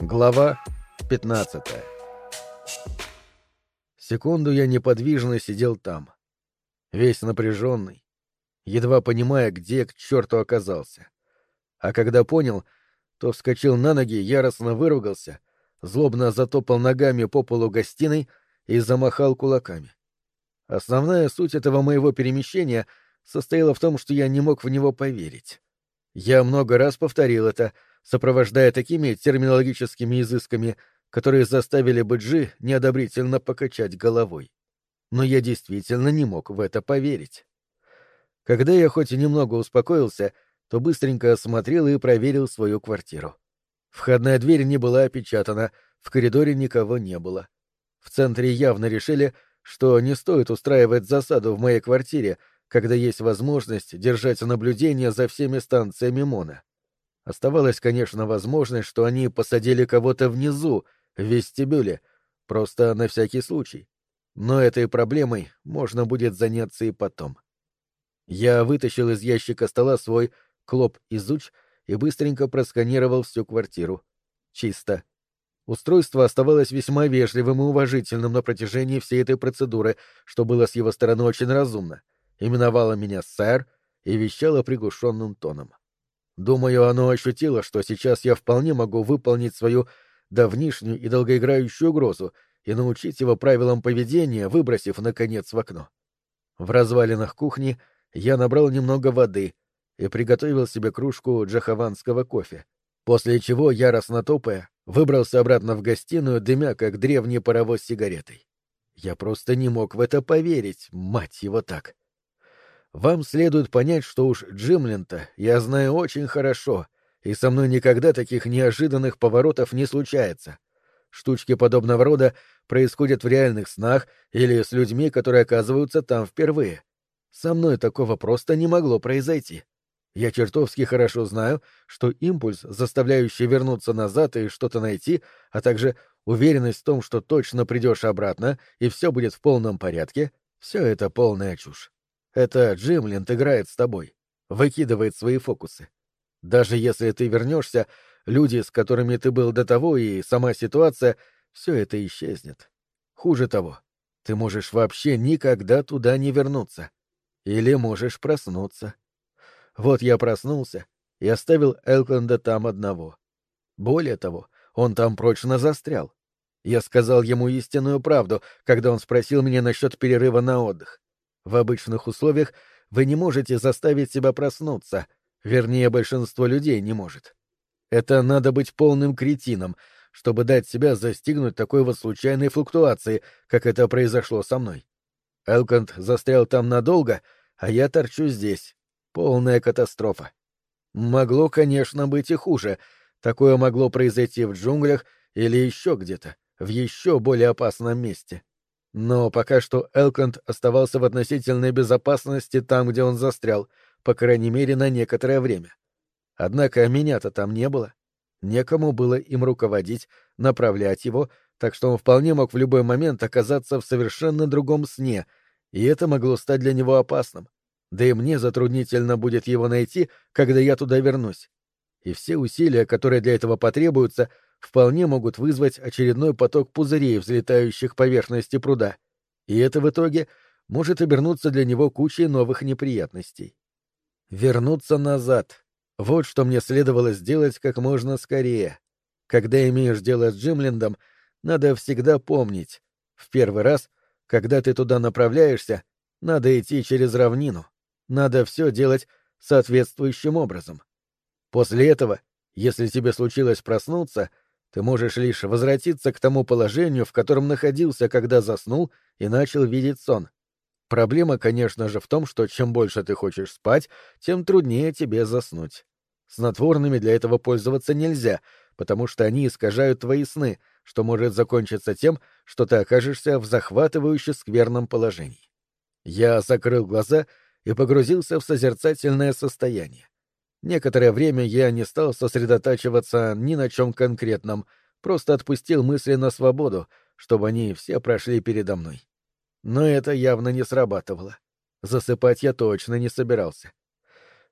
Глава 15 Секунду я неподвижно сидел там, весь напряженный, едва понимая, где к черту оказался. А когда понял, то вскочил на ноги, яростно выругался, злобно затопал ногами по полу гостиной и замахал кулаками. Основная суть этого моего перемещения состояла в том, что я не мог в него поверить. Я много раз повторил это, сопровождая такими терминологическими изысками, которые заставили бы Джи неодобрительно покачать головой. Но я действительно не мог в это поверить. Когда я хоть и немного успокоился, то быстренько осмотрел и проверил свою квартиру. Входная дверь не была опечатана, в коридоре никого не было. В центре явно решили, что не стоит устраивать засаду в моей квартире, когда есть возможность держать наблюдение за всеми станциями МОНа. Оставалась, конечно, возможность, что они посадили кого-то внизу, в вестибюле, просто на всякий случай. Но этой проблемой можно будет заняться и потом. Я вытащил из ящика стола свой клоп изуч и быстренько просканировал всю квартиру. Чисто. Устройство оставалось весьма вежливым и уважительным на протяжении всей этой процедуры, что было с его стороны очень разумно. Именовало меня «сэр» и вещало приглушенным тоном. Думаю, оно ощутило, что сейчас я вполне могу выполнить свою давнишнюю и долгоиграющую угрозу и научить его правилам поведения, выбросив, наконец, в окно. В развалинах кухни я набрал немного воды и приготовил себе кружку джахаванского кофе, после чего, яростно топая, выбрался обратно в гостиную, дымя, как древний паровоз сигаретой. Я просто не мог в это поверить, мать его так. Вам следует понять, что уж Джимлента я знаю очень хорошо, и со мной никогда таких неожиданных поворотов не случается. Штучки подобного рода происходят в реальных снах или с людьми, которые оказываются там впервые. Со мной такого просто не могло произойти. Я чертовски хорошо знаю, что импульс, заставляющий вернуться назад и что-то найти, а также уверенность в том, что точно придешь обратно и все будет в полном порядке, все это полная чушь. Это Джимлинд играет с тобой, выкидывает свои фокусы. Даже если ты вернешься, люди, с которыми ты был до того, и сама ситуация, все это исчезнет. Хуже того, ты можешь вообще никогда туда не вернуться. Или можешь проснуться. Вот я проснулся и оставил Элкленда там одного. Более того, он там прочно застрял. Я сказал ему истинную правду, когда он спросил меня насчет перерыва на отдых. В обычных условиях вы не можете заставить себя проснуться, вернее, большинство людей не может. Это надо быть полным кретином, чтобы дать себя застигнуть такой вот случайной флуктуации, как это произошло со мной. Элконд застрял там надолго, а я торчу здесь. Полная катастрофа. Могло, конечно, быть и хуже. Такое могло произойти в джунглях или еще где-то, в еще более опасном месте. Но пока что Элконд оставался в относительной безопасности там, где он застрял, по крайней мере, на некоторое время. Однако меня-то там не было. Некому было им руководить, направлять его, так что он вполне мог в любой момент оказаться в совершенно другом сне, и это могло стать для него опасным. Да и мне затруднительно будет его найти, когда я туда вернусь. И все усилия, которые для этого потребуются, вполне могут вызвать очередной поток пузырей, взлетающих поверхности пруда, и это в итоге может обернуться для него кучей новых неприятностей. Вернуться назад. Вот что мне следовало сделать как можно скорее. Когда имеешь дело с Джимлендом, надо всегда помнить. В первый раз, когда ты туда направляешься, надо идти через равнину. Надо все делать соответствующим образом. После этого, если тебе случилось проснуться, ты можешь лишь возвратиться к тому положению, в котором находился, когда заснул и начал видеть сон. Проблема, конечно же, в том, что чем больше ты хочешь спать, тем труднее тебе заснуть. Снотворными для этого пользоваться нельзя, потому что они искажают твои сны, что может закончиться тем, что ты окажешься в захватывающе скверном положении. Я закрыл глаза и погрузился в созерцательное состояние. Некоторое время я не стал сосредотачиваться ни на чем конкретном, просто отпустил мысли на свободу, чтобы они все прошли передо мной. Но это явно не срабатывало. Засыпать я точно не собирался.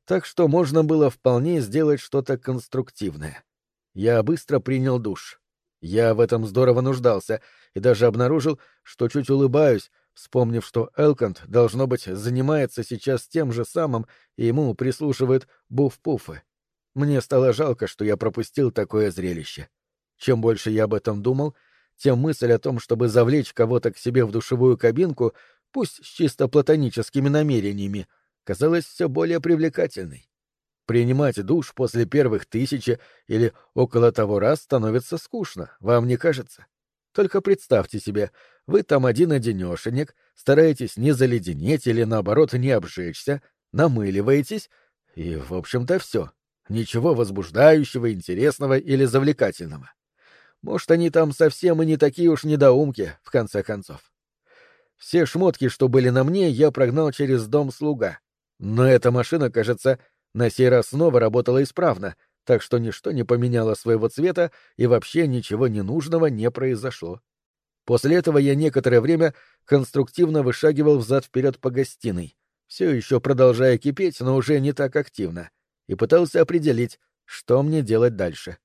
Так что можно было вполне сделать что-то конструктивное. Я быстро принял душ. Я в этом здорово нуждался и даже обнаружил, что чуть улыбаюсь, вспомнив, что Элконд, должно быть, занимается сейчас тем же самым, и ему прислушивают буф-пуфы. Мне стало жалко, что я пропустил такое зрелище. Чем больше я об этом думал, тем мысль о том, чтобы завлечь кого-то к себе в душевую кабинку, пусть с чисто платоническими намерениями, казалась все более привлекательной. Принимать душ после первых тысячи или около того раз становится скучно, вам не кажется? Только представьте себе, вы там один-одинешенек, стараетесь не заледенеть или, наоборот, не обжечься, намыливаетесь, и, в общем-то, все. Ничего возбуждающего, интересного или завлекательного. Может, они там совсем и не такие уж недоумки, в конце концов. Все шмотки, что были на мне, я прогнал через дом слуга. Но эта машина, кажется, на сей раз снова работала исправно, так что ничто не поменяло своего цвета и вообще ничего ненужного не произошло. После этого я некоторое время конструктивно вышагивал взад-вперед по гостиной, все еще продолжая кипеть, но уже не так активно, и пытался определить, что мне делать дальше.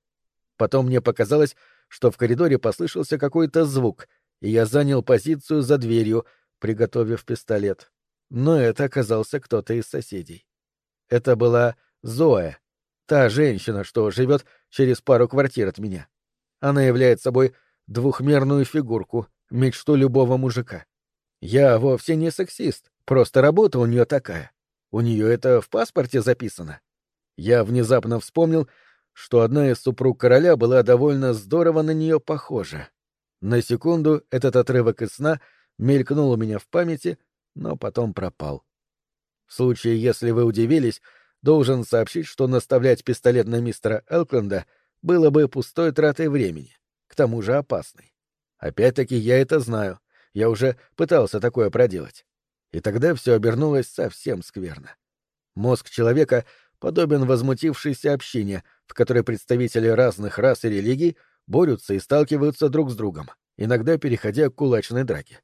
Потом мне показалось, что в коридоре послышался какой-то звук, и я занял позицию за дверью, приготовив пистолет. Но это оказался кто-то из соседей. Это была Зоя, та женщина, что живет через пару квартир от меня. Она является собой двухмерную фигурку, мечту любого мужика. Я вовсе не сексист, просто работа у нее такая. У нее это в паспорте записано. Я внезапно вспомнил, что одна из супруг короля была довольно здорово на нее похожа. На секунду этот отрывок из сна мелькнул у меня в памяти, но потом пропал. В случае, если вы удивились, должен сообщить, что наставлять пистолет на мистера Элкленда было бы пустой тратой времени, к тому же опасной. Опять-таки я это знаю, я уже пытался такое проделать. И тогда все обернулось совсем скверно. Мозг человека подобен возмутившейся общине, в которой представители разных рас и религий борются и сталкиваются друг с другом, иногда переходя к кулачной драке.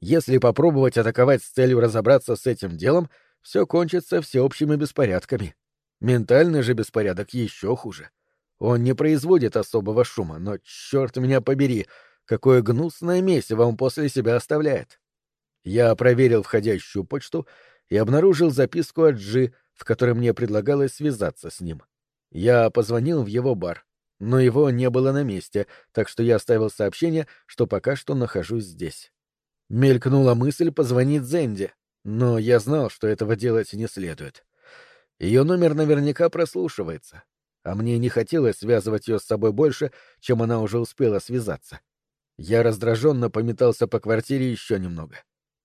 Если попробовать атаковать с целью разобраться с этим делом, все кончится всеобщими беспорядками. Ментальный же беспорядок еще хуже. Он не производит особого шума, но, черт меня побери, какое гнусное месиво он после себя оставляет. Я проверил входящую почту и обнаружил записку от Джи, в которой мне предлагалось связаться с ним. Я позвонил в его бар, но его не было на месте, так что я оставил сообщение, что пока что нахожусь здесь. Мелькнула мысль позвонить Зенде, но я знал, что этого делать не следует. Ее номер наверняка прослушивается, а мне не хотелось связывать ее с собой больше, чем она уже успела связаться. Я раздраженно пометался по квартире еще немного.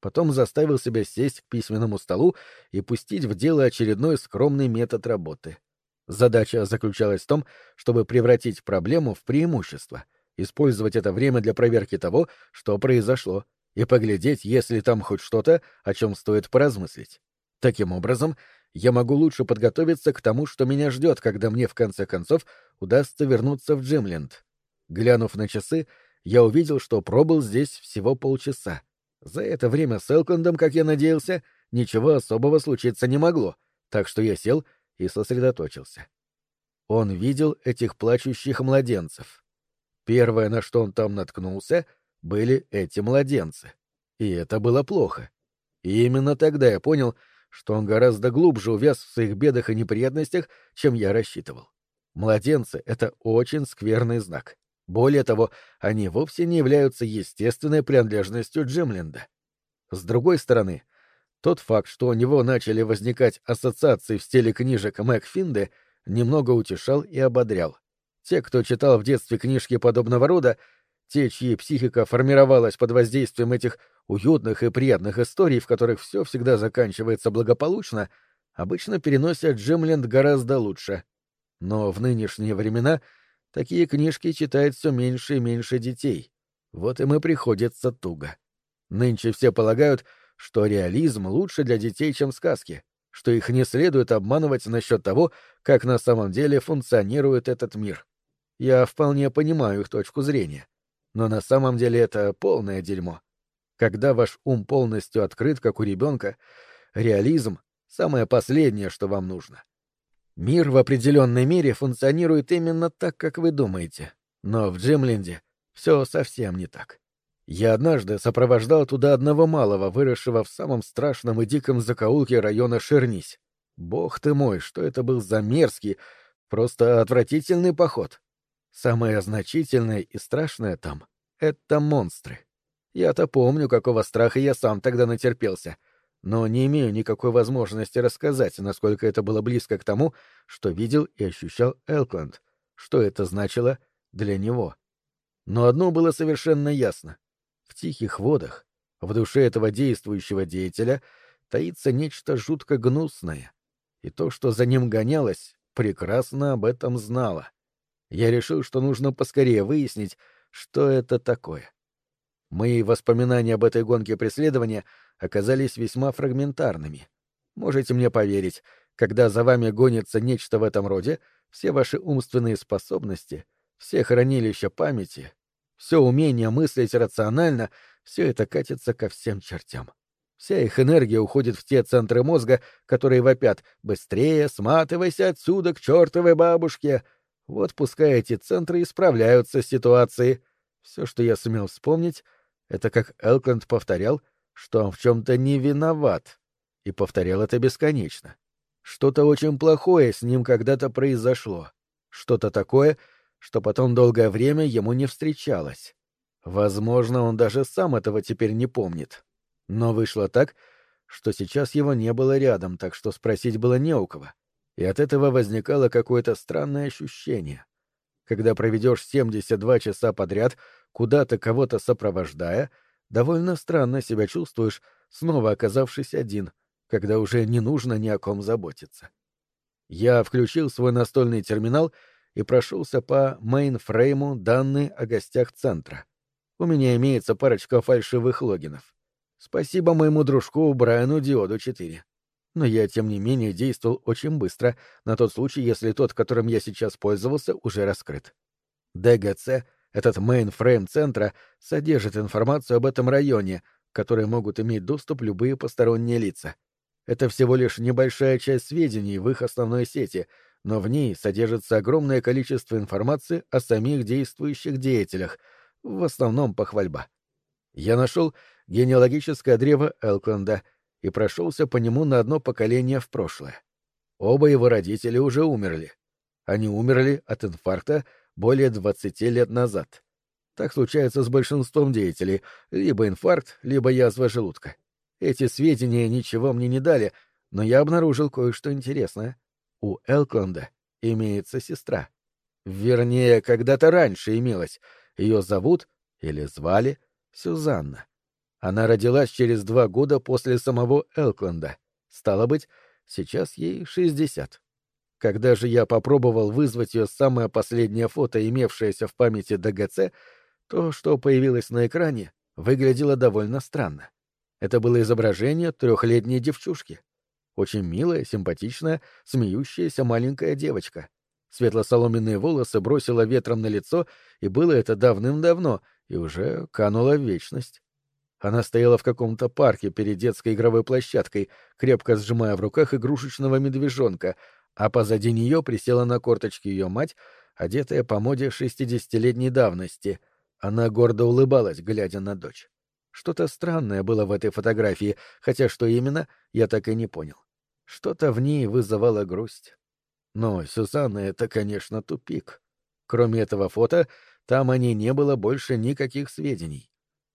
Потом заставил себя сесть к письменному столу и пустить в дело очередной скромный метод работы — Задача заключалась в том, чтобы превратить проблему в преимущество, использовать это время для проверки того, что произошло, и поглядеть, есть ли там хоть что-то, о чем стоит поразмыслить. Таким образом, я могу лучше подготовиться к тому, что меня ждет, когда мне в конце концов удастся вернуться в Джимленд. Глянув на часы, я увидел, что пробыл здесь всего полчаса. За это время с Элкондом, как я надеялся, ничего особого случиться не могло, так что я сел и сосредоточился. Он видел этих плачущих младенцев. Первое, на что он там наткнулся, были эти младенцы. И это было плохо. И именно тогда я понял, что он гораздо глубже увяз в своих бедах и неприятностях, чем я рассчитывал. Младенцы — это очень скверный знак. Более того, они вовсе не являются естественной принадлежностью Джимленда. С другой стороны, тот факт, что у него начали возникать ассоциации в стиле книжек Мэг немного утешал и ободрял. Те, кто читал в детстве книжки подобного рода, те, чьи психика формировалась под воздействием этих уютных и приятных историй, в которых все всегда заканчивается благополучно, обычно переносят Джемленд гораздо лучше. Но в нынешние времена такие книжки читает все меньше и меньше детей. Вот им и приходится туго. Нынче все полагают, что реализм лучше для детей, чем сказки, что их не следует обманывать насчет того, как на самом деле функционирует этот мир. Я вполне понимаю их точку зрения. Но на самом деле это полное дерьмо. Когда ваш ум полностью открыт, как у ребенка, реализм — самое последнее, что вам нужно. Мир в определенной мере функционирует именно так, как вы думаете. Но в Джимленде все совсем не так. Я однажды сопровождал туда одного малого, выросшего в самом страшном и диком закоулке района Шернись. Бог ты мой, что это был за мерзкий, просто отвратительный поход. Самое значительное и страшное там — это монстры. Я-то помню, какого страха я сам тогда натерпелся — но не имею никакой возможности рассказать, насколько это было близко к тому, что видел и ощущал Элкленд, что это значило для него. Но одно было совершенно ясно. В тихих водах, в душе этого действующего деятеля, таится нечто жутко гнусное, и то, что за ним гонялось, прекрасно об этом знала. Я решил, что нужно поскорее выяснить, что это такое. Мои воспоминания об этой гонке преследования — оказались весьма фрагментарными. Можете мне поверить, когда за вами гонится нечто в этом роде, все ваши умственные способности, все хранилища памяти, все умение мыслить рационально, все это катится ко всем чертям. Вся их энергия уходит в те центры мозга, которые вопят «быстрее, сматывайся отсюда к чертовой бабушке». Вот пускай эти центры исправляются с ситуацией. Все, что я сумел вспомнить, это как Элкленд повторял — что он в чем-то не виноват, и повторял это бесконечно. Что-то очень плохое с ним когда-то произошло, что-то такое, что потом долгое время ему не встречалось. Возможно, он даже сам этого теперь не помнит. Но вышло так, что сейчас его не было рядом, так что спросить было не у кого. И от этого возникало какое-то странное ощущение. Когда проведешь 72 часа подряд, куда-то кого-то сопровождая — довольно странно себя чувствуешь, снова оказавшись один, когда уже не нужно ни о ком заботиться. Я включил свой настольный терминал и прошелся по мейнфрейму данные о гостях центра. У меня имеется парочка фальшивых логинов. Спасибо моему дружку Брайану Диоду 4. Но я, тем не менее, действовал очень быстро, на тот случай, если тот, которым я сейчас пользовался, уже раскрыт. ДГЦ этот мейнфрейм центра содержит информацию об этом районе, к могут иметь доступ любые посторонние лица. Это всего лишь небольшая часть сведений в их основной сети, но в ней содержится огромное количество информации о самих действующих деятелях, в основном похвальба. Я нашел генеалогическое древо Элкленда и прошелся по нему на одно поколение в прошлое. Оба его родители уже умерли. Они умерли от инфаркта более 20 лет назад. Так случается с большинством деятелей, либо инфаркт, либо язва желудка. Эти сведения ничего мне не дали, но я обнаружил кое-что интересное. У Элконда имеется сестра. Вернее, когда-то раньше имелась. Ее зовут или звали Сюзанна. Она родилась через два года после самого Элкленда. Стало быть, сейчас ей шестьдесят. Когда же я попробовал вызвать ее самое последнее фото, имевшееся в памяти ДГЦ, то, что появилось на экране, выглядело довольно странно. Это было изображение трехлетней девчушки. Очень милая, симпатичная, смеющаяся маленькая девочка. Светло-соломенные волосы бросила ветром на лицо, и было это давным-давно, и уже канула в вечность. Она стояла в каком-то парке перед детской игровой площадкой, крепко сжимая в руках игрушечного медвежонка, а позади нее присела на корточки ее мать, одетая по моде шестидесятилетней давности. Она гордо улыбалась, глядя на дочь. Что-то странное было в этой фотографии, хотя что именно, я так и не понял. Что-то в ней вызывало грусть. Но Сюзанна — это, конечно, тупик. Кроме этого фото, там о ней не было больше никаких сведений.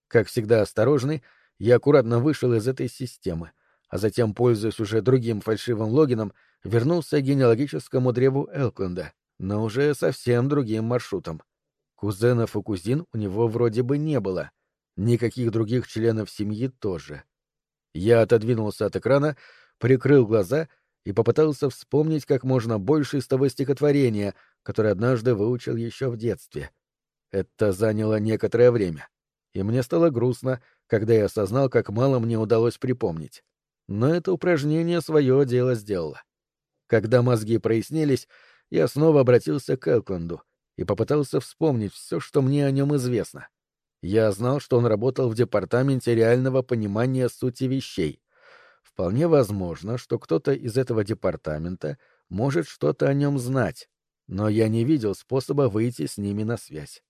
Как всегда осторожный, я аккуратно вышел из этой системы, а затем, пользуясь уже другим фальшивым логином, вернулся к генеалогическому древу Элкленда, но уже совсем другим маршрутом. Кузенов и кузин у него вроде бы не было, никаких других членов семьи тоже. Я отодвинулся от экрана, прикрыл глаза и попытался вспомнить как можно больше из того стихотворения, которое однажды выучил еще в детстве. Это заняло некоторое время, и мне стало грустно, когда я осознал, как мало мне удалось припомнить. Но это упражнение свое дело сделало. Когда мозги прояснились, я снова обратился к Элкленду и попытался вспомнить все, что мне о нем известно. Я знал, что он работал в департаменте реального понимания сути вещей. Вполне возможно, что кто-то из этого департамента может что-то о нем знать, но я не видел способа выйти с ними на связь.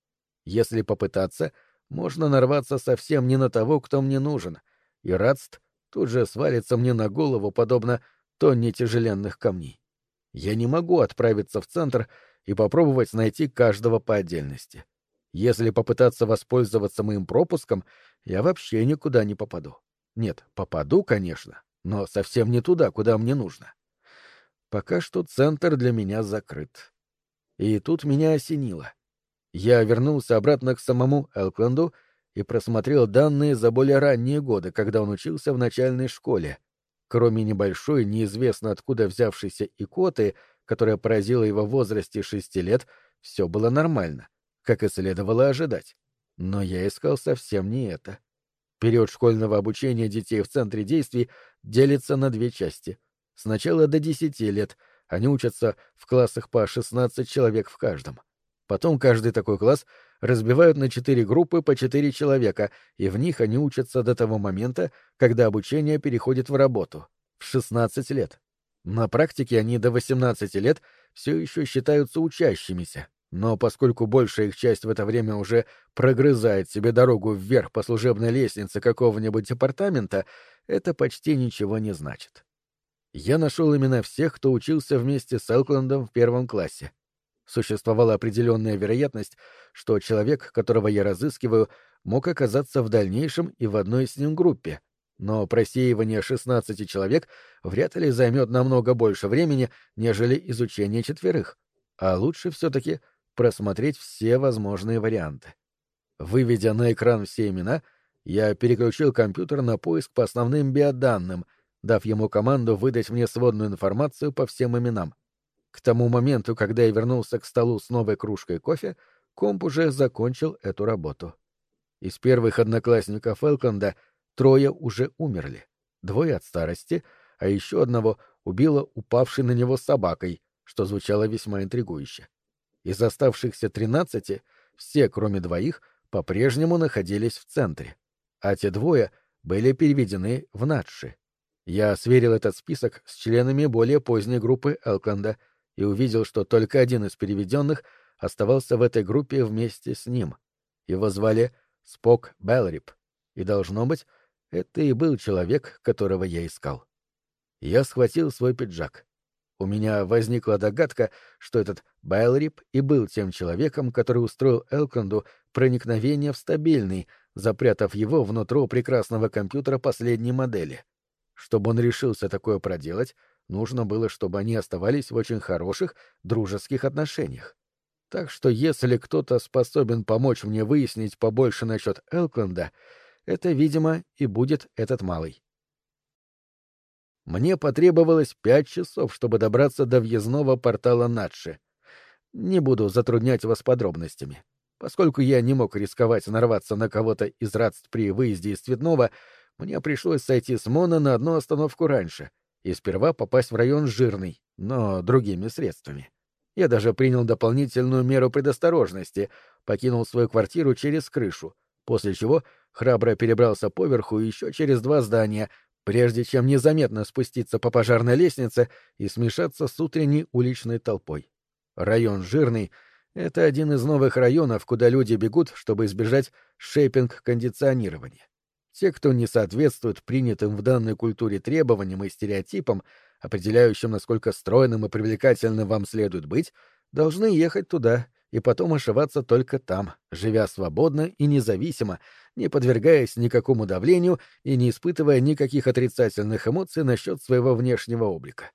Если попытаться, можно нарваться совсем не на того, кто мне нужен, и Радст тут же свалится мне на голову, подобно тонне тяжеленных камней. Я не могу отправиться в центр и попробовать найти каждого по отдельности. Если попытаться воспользоваться моим пропуском, я вообще никуда не попаду. Нет, попаду, конечно, но совсем не туда, куда мне нужно. Пока что центр для меня закрыт. И тут меня осенило. Я вернулся обратно к самому Элкленду и просмотрел данные за более ранние годы, когда он учился в начальной школе. Кроме небольшой, неизвестно откуда взявшейся икоты, которая поразила его в возрасте шести лет, все было нормально, как и следовало ожидать. Но я искал совсем не это. Период школьного обучения детей в центре действий делится на две части. Сначала до десяти лет они учатся в классах по 16 человек в каждом. Потом каждый такой класс разбивают на четыре группы по четыре человека, и в них они учатся до того момента, когда обучение переходит в работу — в 16 лет. На практике они до 18 лет все еще считаются учащимися, но поскольку большая их часть в это время уже прогрызает себе дорогу вверх по служебной лестнице какого-нибудь департамента, это почти ничего не значит. Я нашел именно всех, кто учился вместе с Элкландом в первом классе существовала определенная вероятность, что человек, которого я разыскиваю, мог оказаться в дальнейшем и в одной с ним группе. Но просеивание 16 человек вряд ли займет намного больше времени, нежели изучение четверых. А лучше все-таки просмотреть все возможные варианты. Выведя на экран все имена, я переключил компьютер на поиск по основным биоданным, дав ему команду выдать мне сводную информацию по всем именам. К тому моменту, когда я вернулся к столу с новой кружкой кофе, комп уже закончил эту работу. Из первых одноклассников Элконда трое уже умерли. Двое от старости, а еще одного убила упавшей на него собакой, что звучало весьма интригующе. Из оставшихся тринадцати все, кроме двоих, по-прежнему находились в центре, а те двое были переведены в Надши. Я сверил этот список с членами более поздней группы Элконда — и увидел, что только один из переведенных оставался в этой группе вместе с ним. Его звали Спок Белрип, и, должно быть, это и был человек, которого я искал. Я схватил свой пиджак. У меня возникла догадка, что этот Белрип и был тем человеком, который устроил Элконду проникновение в стабильный, запрятав его внутрь прекрасного компьютера последней модели. Чтобы он решился такое проделать, Нужно было, чтобы они оставались в очень хороших, дружеских отношениях. Так что если кто-то способен помочь мне выяснить побольше насчет Элкленда, это, видимо, и будет этот малый. Мне потребовалось пять часов, чтобы добраться до въездного портала Надши. Не буду затруднять вас подробностями. Поскольку я не мог рисковать нарваться на кого-то из радств при выезде из Цветного, мне пришлось сойти с Мона на одну остановку раньше — и сперва попасть в район жирный, но другими средствами. Я даже принял дополнительную меру предосторожности, покинул свою квартиру через крышу, после чего храбро перебрался поверху еще через два здания, прежде чем незаметно спуститься по пожарной лестнице и смешаться с утренней уличной толпой. Район жирный — это один из новых районов, куда люди бегут, чтобы избежать шейпинг-кондиционирования. Те, кто не соответствует принятым в данной культуре требованиям и стереотипам, определяющим, насколько стройным и привлекательным вам следует быть, должны ехать туда и потом ошиваться только там, живя свободно и независимо, не подвергаясь никакому давлению и не испытывая никаких отрицательных эмоций насчет своего внешнего облика.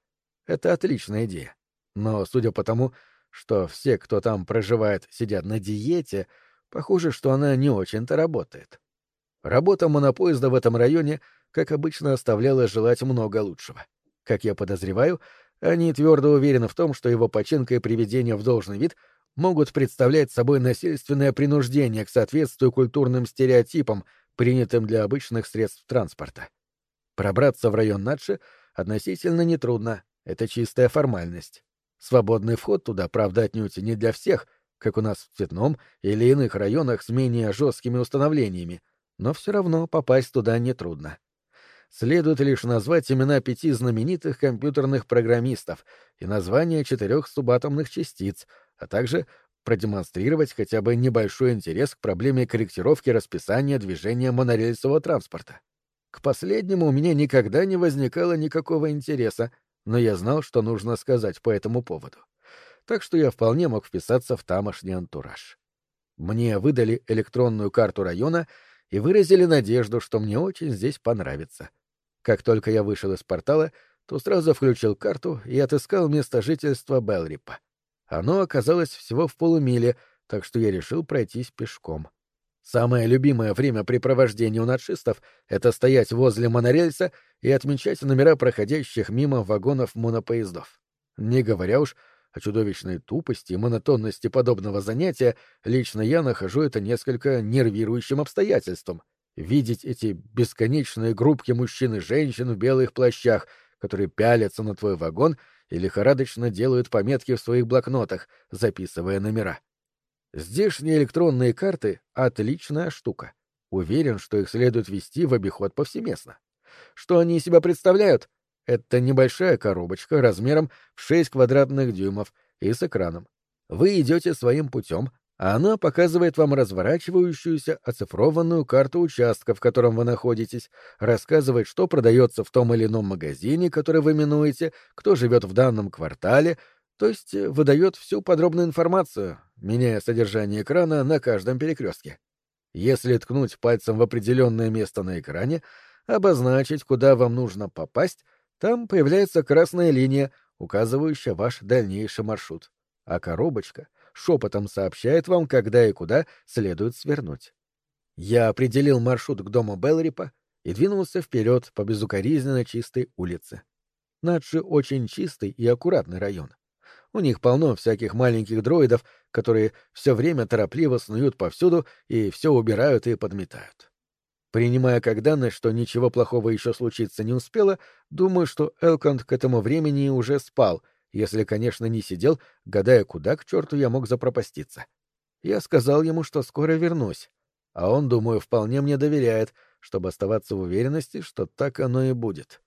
Это отличная идея. Но, судя по тому, что все, кто там проживает, сидят на диете, похоже, что она не очень-то работает. Работа монопоезда в этом районе, как обычно, оставляла желать много лучшего. Как я подозреваю, они твердо уверены в том, что его починка и приведение в должный вид могут представлять собой насильственное принуждение к соответствию культурным стереотипам, принятым для обычных средств транспорта. Пробраться в район Надши относительно нетрудно, это чистая формальность. Свободный вход туда, правда, отнюдь не для всех, как у нас в Цветном или иных районах с менее жесткими установлениями — но все равно попасть туда нетрудно. Следует лишь назвать имена пяти знаменитых компьютерных программистов и названия четырех субатомных частиц, а также продемонстрировать хотя бы небольшой интерес к проблеме корректировки расписания движения монорельсового транспорта. К последнему у меня никогда не возникало никакого интереса, но я знал, что нужно сказать по этому поводу. Так что я вполне мог вписаться в тамошний антураж. Мне выдали электронную карту района и выразили надежду, что мне очень здесь понравится. Как только я вышел из портала, то сразу включил карту и отыскал место жительства Белрипа. Оно оказалось всего в полумиле, так что я решил пройтись пешком. Самое любимое времяпрепровождение у надшистов — это стоять возле монорельса и отмечать номера проходящих мимо вагонов монопоездов. Не говоря уж о чудовищной тупости и монотонности подобного занятия, лично я нахожу это несколько нервирующим обстоятельством. Видеть эти бесконечные группки мужчин и женщин в белых плащах, которые пялятся на твой вагон и лихорадочно делают пометки в своих блокнотах, записывая номера. Здешние электронные карты — отличная штука. Уверен, что их следует вести в обиход повсеместно. Что они из себя представляют? Это небольшая коробочка размером в 6 квадратных дюймов и с экраном. Вы идете своим путем, а она показывает вам разворачивающуюся оцифрованную карту участка, в котором вы находитесь, рассказывает, что продается в том или ином магазине, который вы минуете, кто живет в данном квартале, то есть э, выдает всю подробную информацию, меняя содержание экрана на каждом перекрестке. Если ткнуть пальцем в определенное место на экране, обозначить, куда вам нужно попасть, там появляется красная линия, указывающая ваш дальнейший маршрут, а коробочка шепотом сообщает вам, когда и куда следует свернуть. Я определил маршрут к дому Белрипа и двинулся вперед по безукоризненно чистой улице. Надши очень чистый и аккуратный район. У них полно всяких маленьких дроидов, которые все время торопливо снуют повсюду и все убирают и подметают. Принимая как данность, что ничего плохого еще случиться не успело, думаю, что Элконд к этому времени уже спал, если, конечно, не сидел, гадая, куда к черту я мог запропаститься. Я сказал ему, что скоро вернусь, а он, думаю, вполне мне доверяет, чтобы оставаться в уверенности, что так оно и будет.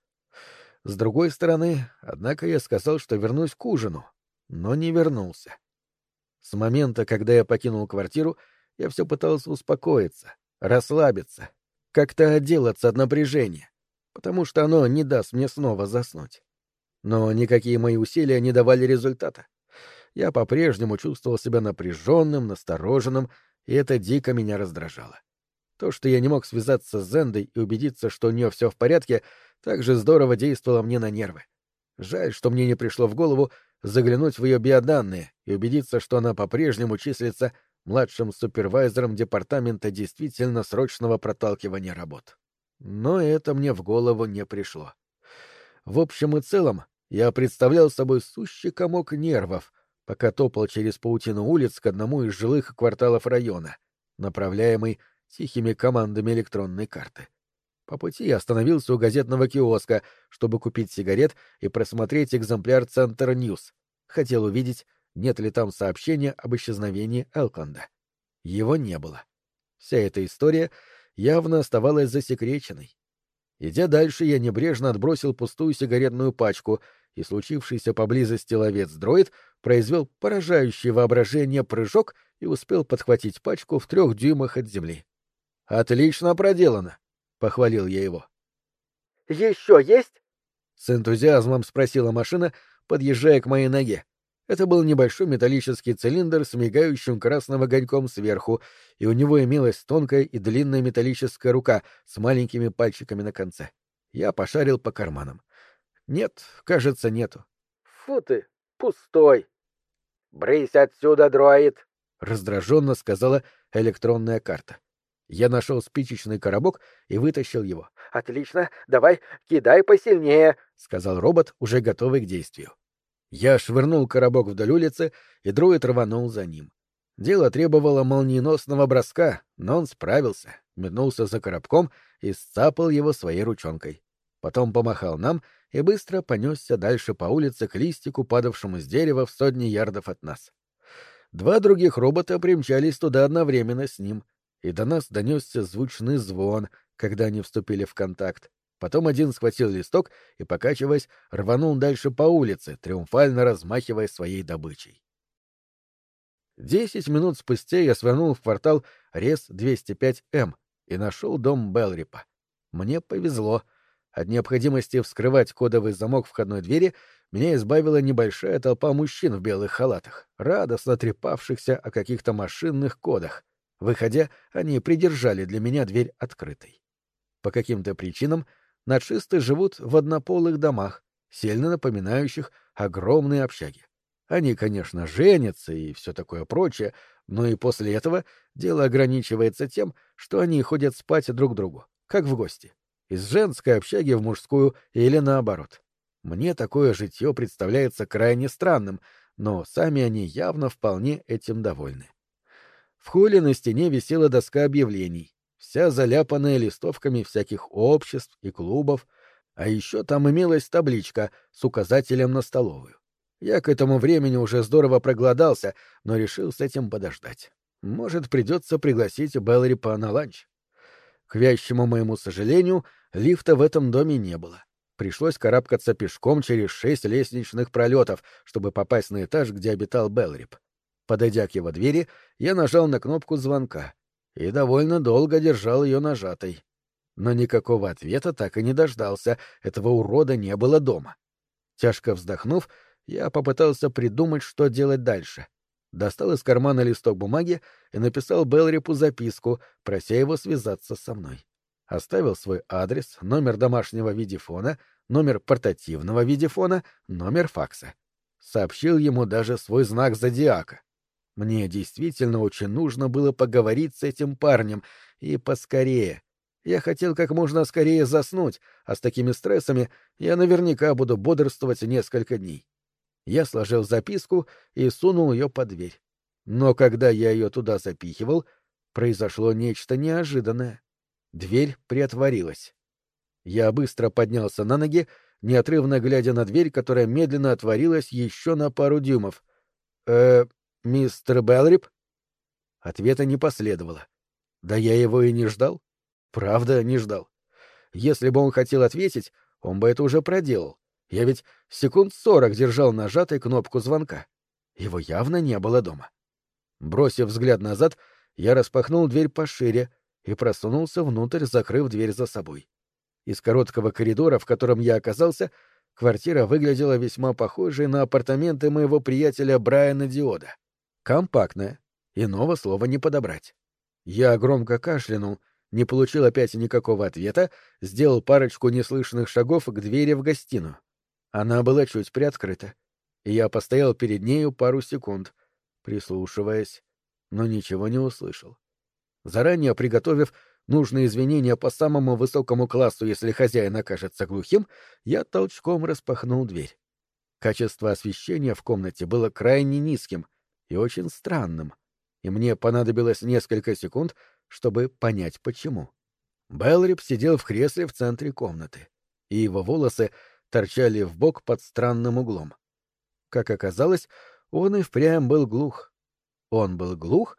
С другой стороны, однако я сказал, что вернусь к ужину, но не вернулся. С момента, когда я покинул квартиру, я все пытался успокоиться, расслабиться, как-то отделаться от напряжения, потому что оно не даст мне снова заснуть. Но никакие мои усилия не давали результата. Я по-прежнему чувствовал себя напряженным, настороженным, и это дико меня раздражало. То, что я не мог связаться с Зендой и убедиться, что у нее все в порядке, также здорово действовало мне на нервы. Жаль, что мне не пришло в голову заглянуть в ее биоданные и убедиться, что она по-прежнему числится младшим супервайзером департамента действительно срочного проталкивания работ. Но это мне в голову не пришло. В общем и целом, я представлял собой сущий комок нервов, пока топал через паутину улиц к одному из жилых кварталов района, направляемый тихими командами электронной карты. По пути я остановился у газетного киоска, чтобы купить сигарет и просмотреть экземпляр Центр News. Хотел увидеть, нет ли там сообщения об исчезновении Элконда. Его не было. Вся эта история явно оставалась засекреченной. Идя дальше, я небрежно отбросил пустую сигаретную пачку, и случившийся поблизости ловец-дроид произвел поражающее воображение прыжок и успел подхватить пачку в трех дюймах от земли. «Отлично проделано!» — похвалил я его. «Еще есть?» — с энтузиазмом спросила машина, подъезжая к моей ноге. Это был небольшой металлический цилиндр с мигающим красным огоньком сверху, и у него имелась тонкая и длинная металлическая рука с маленькими пальчиками на конце. Я пошарил по карманам. Нет, кажется, нету. Фу ты, пустой. Брысь отсюда, дроид! Раздраженно сказала электронная карта. Я нашел спичечный коробок и вытащил его. Отлично, давай, кидай посильнее, сказал робот, уже готовый к действию. Я швырнул коробок вдоль улицы, и дроид рванул за ним. Дело требовало молниеносного броска, но он справился, метнулся за коробком и сцапал его своей ручонкой. Потом помахал нам и быстро понесся дальше по улице к листику, падавшему с дерева в сотни ярдов от нас. Два других робота примчались туда одновременно с ним, и до нас донесся звучный звон, когда они вступили в контакт. Потом один схватил листок и, покачиваясь, рванул дальше по улице, триумфально размахивая своей добычей. Десять минут спустя я свернул в квартал Рес-205М и нашел дом Белрипа. Мне повезло. От необходимости вскрывать кодовый замок входной двери меня избавила небольшая толпа мужчин в белых халатах, радостно трепавшихся о каких-то машинных кодах. Выходя, они придержали для меня дверь открытой. По каким-то причинам начисты живут в однополых домах, сильно напоминающих огромные общаги. Они, конечно, женятся и все такое прочее, но и после этого дело ограничивается тем, что они ходят спать друг к другу, как в гости, из женской общаги в мужскую или наоборот. Мне такое житье представляется крайне странным, но сами они явно вполне этим довольны. В холле на стене висела доска объявлений, вся заляпанная листовками всяких обществ и клубов, а еще там имелась табличка с указателем на столовую. Я к этому времени уже здорово проголодался, но решил с этим подождать. Может, придется пригласить Белрипа на ланч. К вящему моему сожалению, лифта в этом доме не было. Пришлось карабкаться пешком через шесть лестничных пролетов, чтобы попасть на этаж, где обитал Белрип. Подойдя к его двери, я нажал на кнопку звонка и довольно долго держал ее нажатой. Но никакого ответа так и не дождался, этого урода не было дома. Тяжко вздохнув, я попытался придумать, что делать дальше. Достал из кармана листок бумаги и написал Белрипу записку, прося его связаться со мной. Оставил свой адрес, номер домашнего видефона, номер портативного видефона, номер факса. Сообщил ему даже свой знак зодиака. Мне действительно очень нужно было поговорить с этим парнем, и поскорее. Я хотел как можно скорее заснуть, а с такими стрессами я наверняка буду бодрствовать несколько дней. Я сложил записку и сунул ее под дверь. Но когда я ее туда запихивал, произошло нечто неожиданное. Дверь приотворилась. Я быстро поднялся на ноги, неотрывно глядя на дверь, которая медленно отворилась еще на пару дюймов. «Э, мистер Белрип?» Ответа не последовало. Да я его и не ждал. Правда, не ждал. Если бы он хотел ответить, он бы это уже проделал. Я ведь секунд сорок держал нажатой кнопку звонка. Его явно не было дома. Бросив взгляд назад, я распахнул дверь пошире и просунулся внутрь, закрыв дверь за собой. Из короткого коридора, в котором я оказался, квартира выглядела весьма похожей на апартаменты моего приятеля Брайана Диода. Компактная, иного слова не подобрать. Я громко кашлянул, не получил опять никакого ответа, сделал парочку неслышных шагов к двери в гостиную. Она была чуть приоткрыта, и я постоял перед нею пару секунд, прислушиваясь, но ничего не услышал. Заранее приготовив нужные извинения по самому высокому классу, если хозяин окажется глухим, я толчком распахнул дверь. Качество освещения в комнате было крайне низким и очень странным, и мне понадобилось несколько секунд, чтобы понять, почему. Белрип сидел в кресле в центре комнаты, и его волосы торчали в бок под странным углом. Как оказалось, он и впрямь был глух. Он был глух,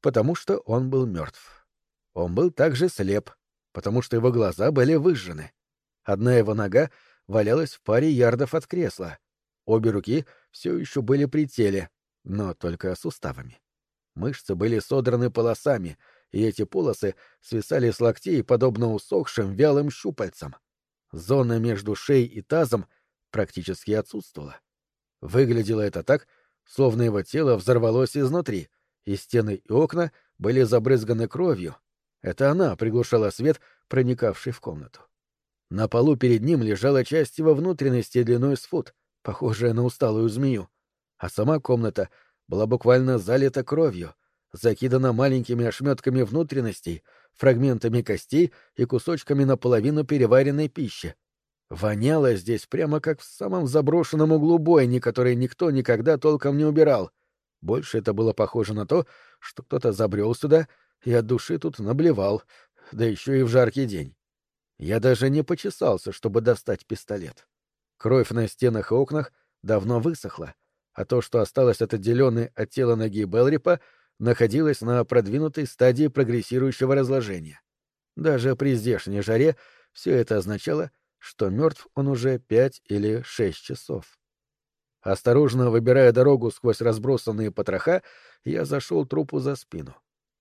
потому что он был мертв. Он был также слеп, потому что его глаза были выжжены. Одна его нога валялась в паре ярдов от кресла. Обе руки все еще были при теле, но только суставами. Мышцы были содраны полосами, и эти полосы свисали с локтей, подобно усохшим вялым щупальцам. Зона между шеей и тазом практически отсутствовала. Выглядело это так, словно его тело взорвалось изнутри, и стены и окна были забрызганы кровью. Это она приглушала свет, проникавший в комнату. На полу перед ним лежала часть его внутренности длиной с фут, похожая на усталую змею, а сама комната была буквально залита кровью, закидана маленькими ошметками внутренностей, фрагментами костей и кусочками наполовину переваренной пищи. Воняло здесь прямо как в самом заброшенном углу бойни, который никто никогда толком не убирал. Больше это было похоже на то, что кто-то забрел сюда и от души тут наблевал, да еще и в жаркий день. Я даже не почесался, чтобы достать пистолет. Кровь на стенах и окнах давно высохла, а то, что осталось от отделенной от тела ноги Белрипа, находилась на продвинутой стадии прогрессирующего разложения. Даже при здешней жаре все это означало, что мертв он уже пять или шесть часов. Осторожно выбирая дорогу сквозь разбросанные потроха, я зашел трупу за спину.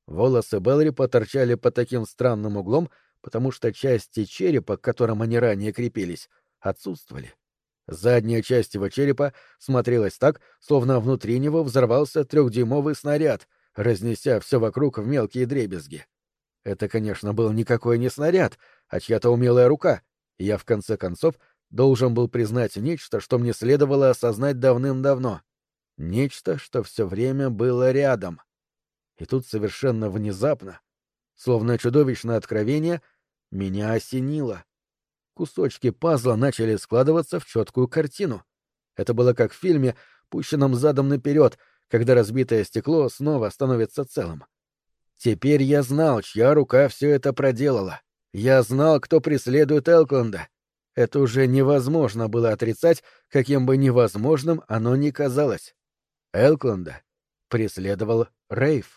Волосы Белри поторчали под таким странным углом, потому что части черепа, к которым они ранее крепились, отсутствовали. Задняя часть его черепа смотрелась так, словно внутри него взорвался трехдюймовый снаряд, разнеся все вокруг в мелкие дребезги. Это, конечно, был никакой не снаряд, а чья-то умелая рука, и я, в конце концов, должен был признать нечто, что мне следовало осознать давным-давно. Нечто, что все время было рядом. И тут совершенно внезапно, словно чудовищное откровение, меня осенило. Кусочки пазла начали складываться в четкую картину. Это было как в фильме, пущенном задом наперед, когда разбитое стекло снова становится целым. Теперь я знал, чья рука все это проделала. Я знал, кто преследует Элкленда. Это уже невозможно было отрицать, каким бы невозможным оно ни казалось. Элкленда преследовал Рейф.